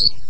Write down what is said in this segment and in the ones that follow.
Thank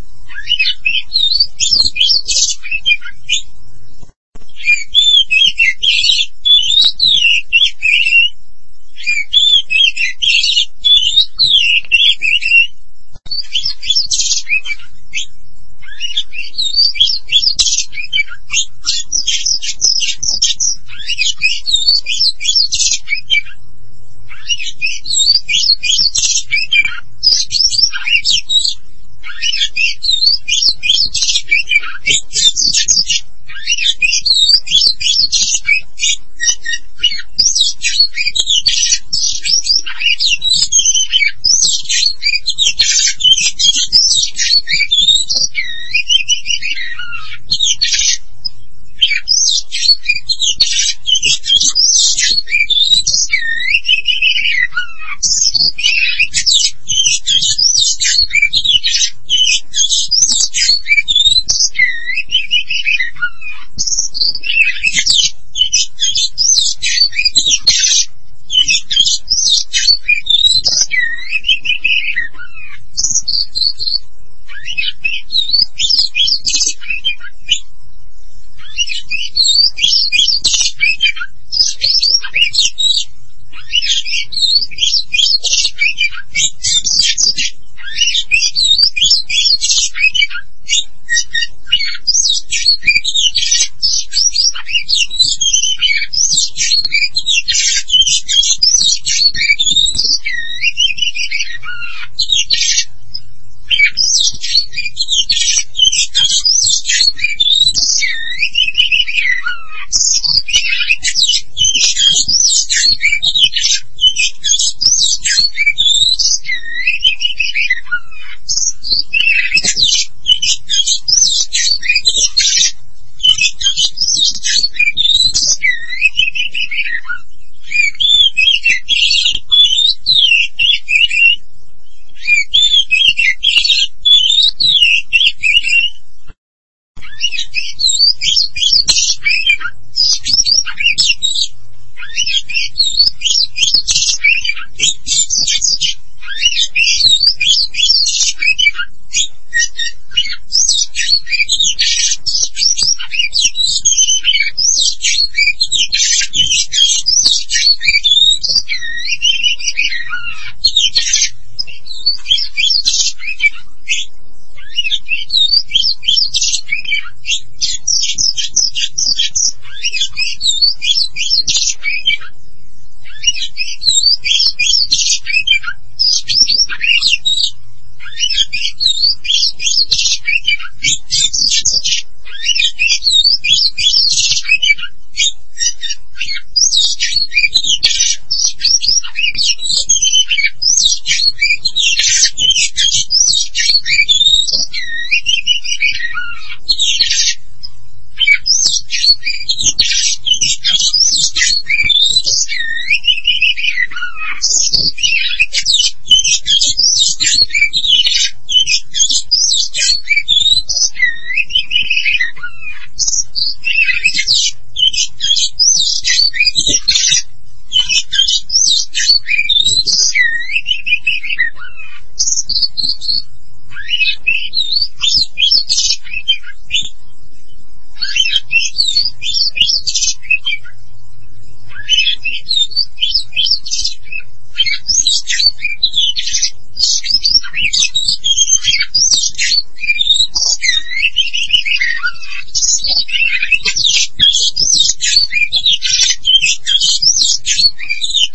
Thank you.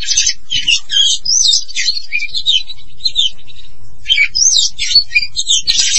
Thank you.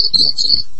自己。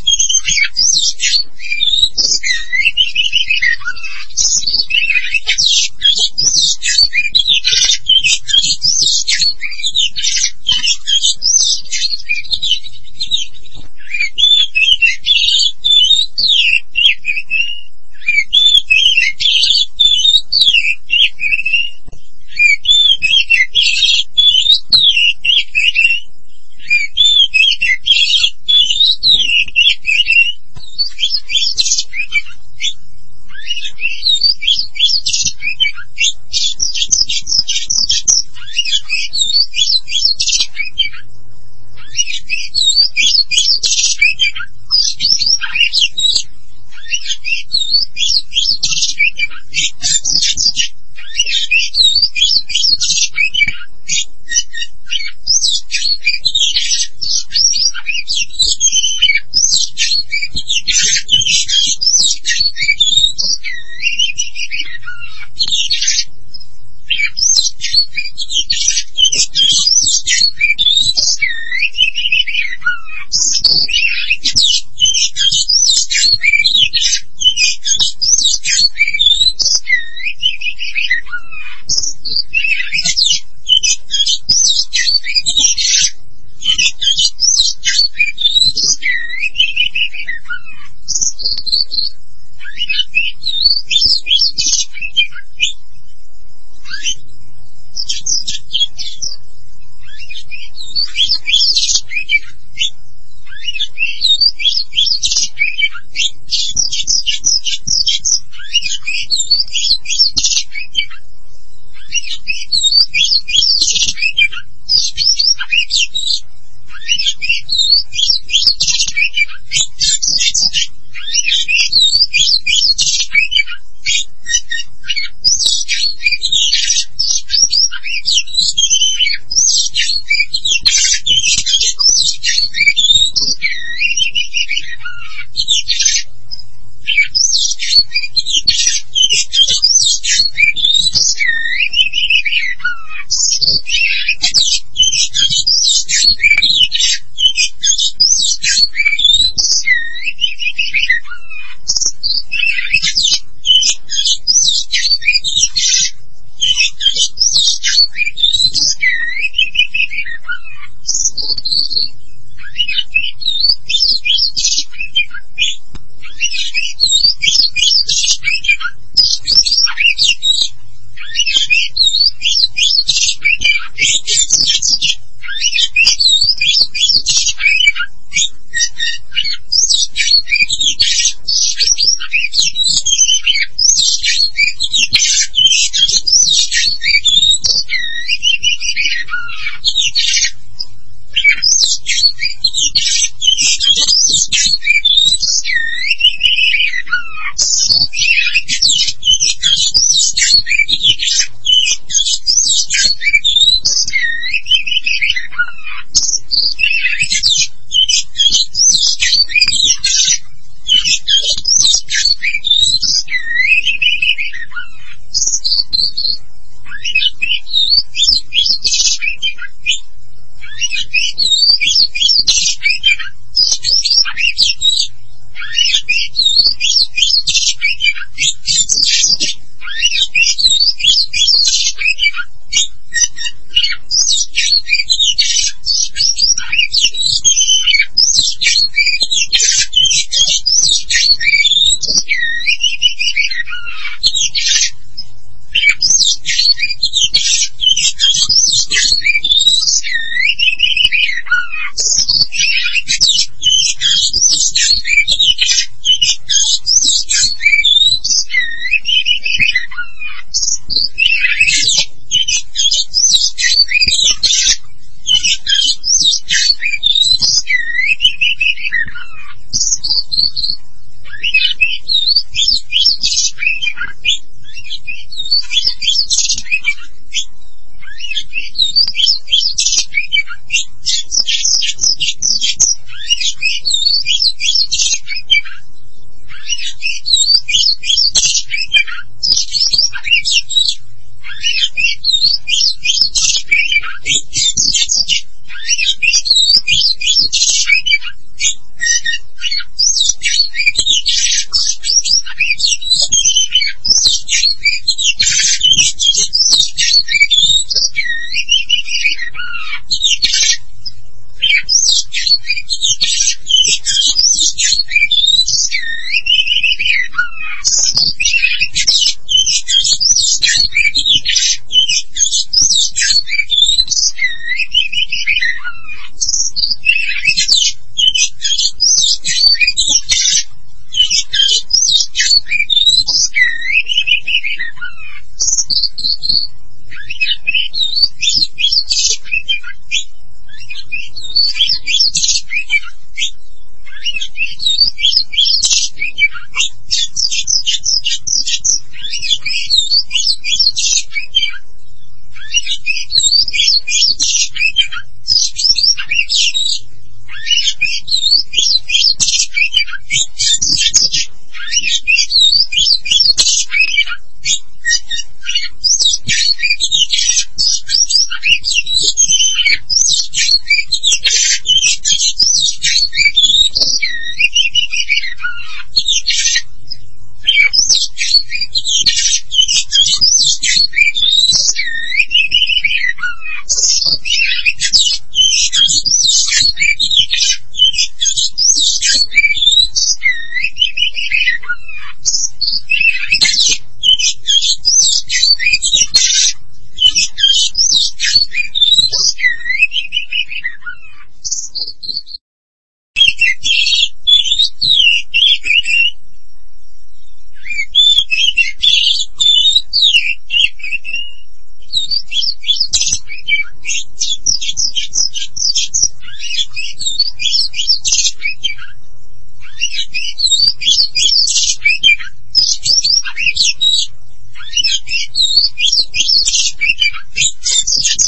Thank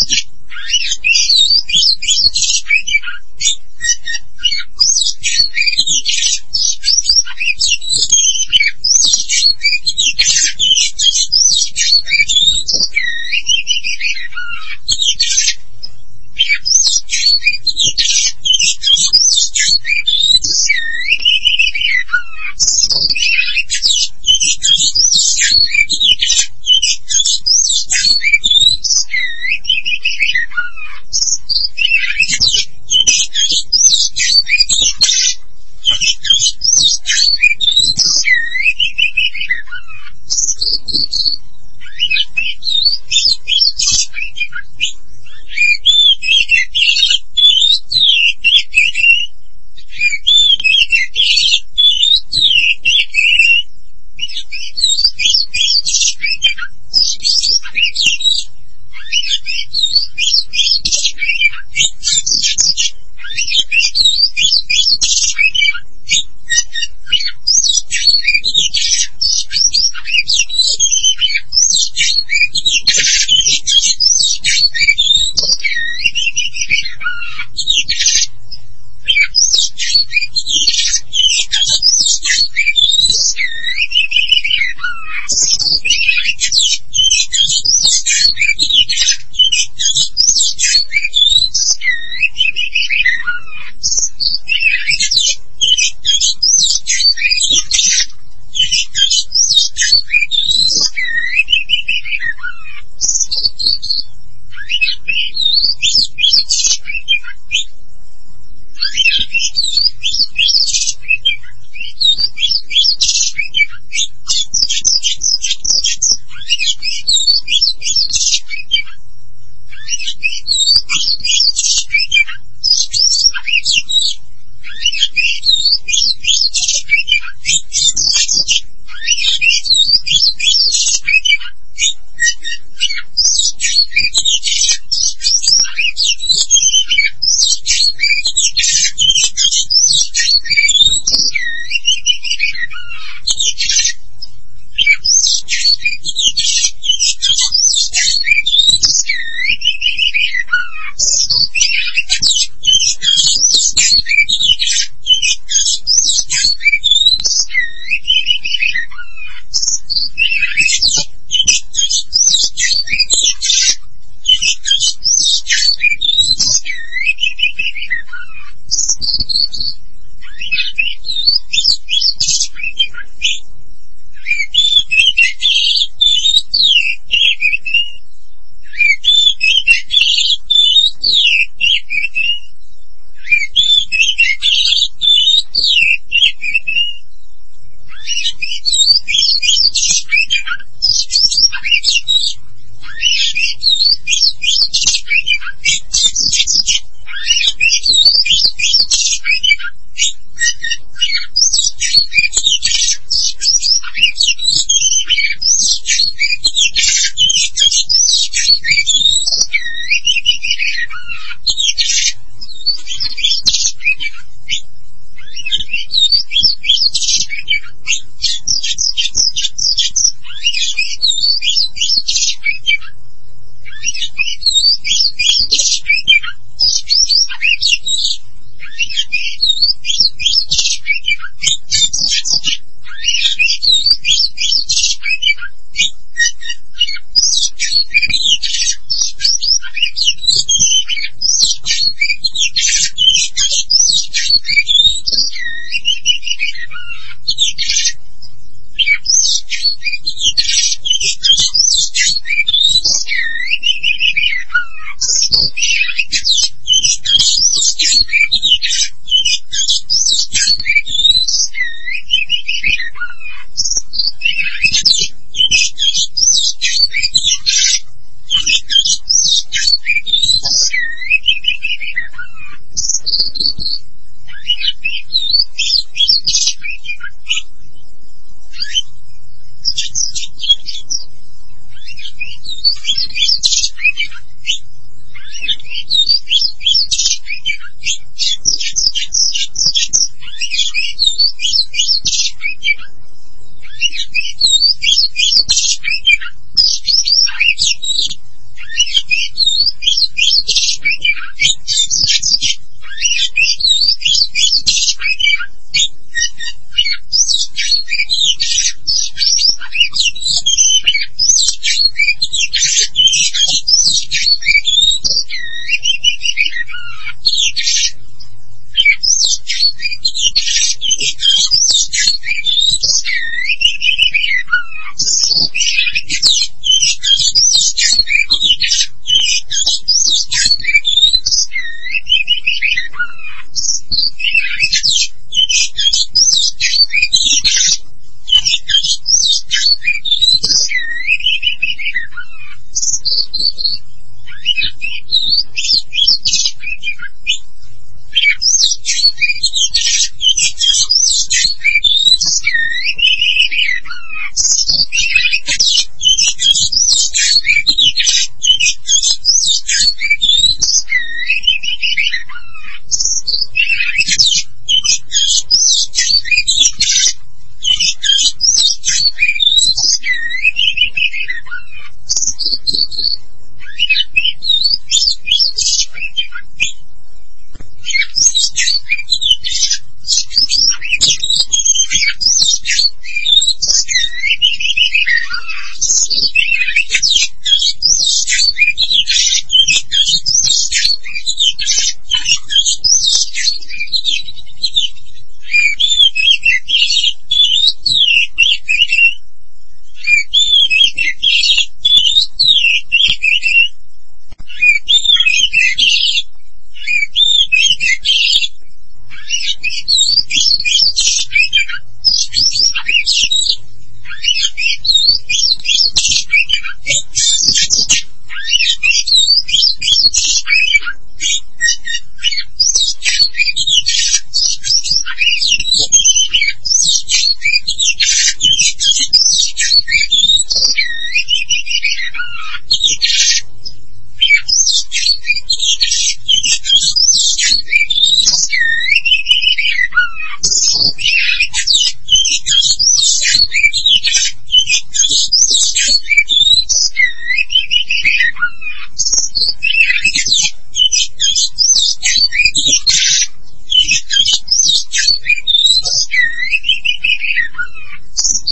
you.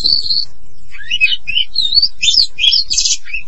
Thank you.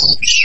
Okay.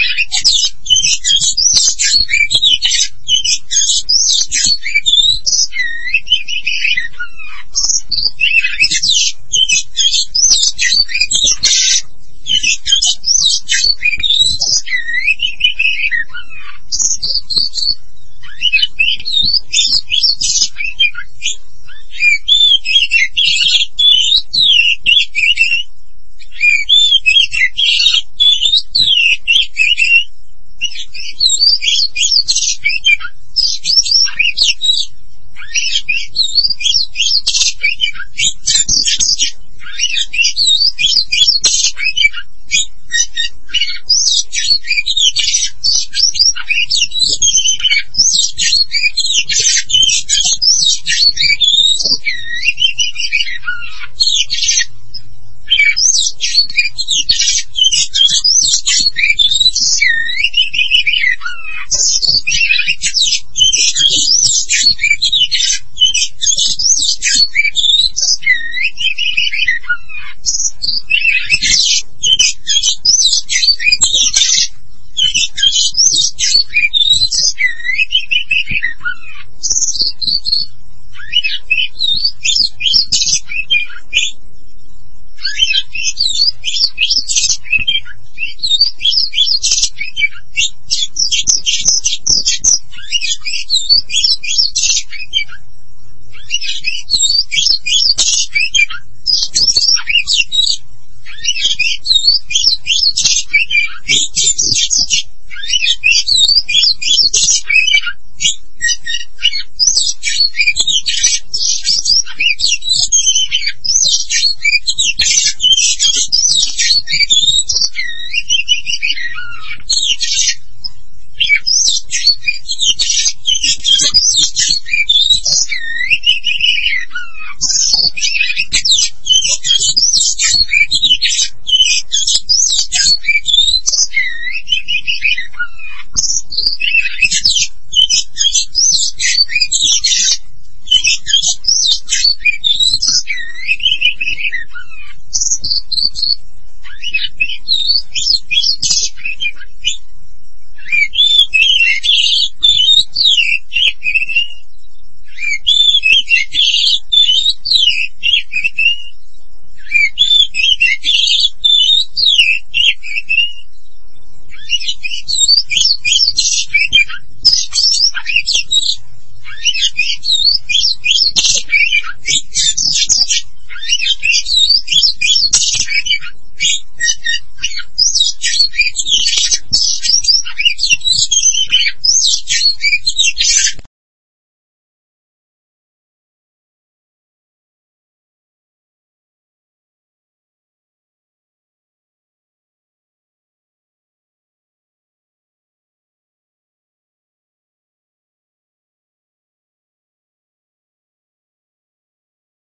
You.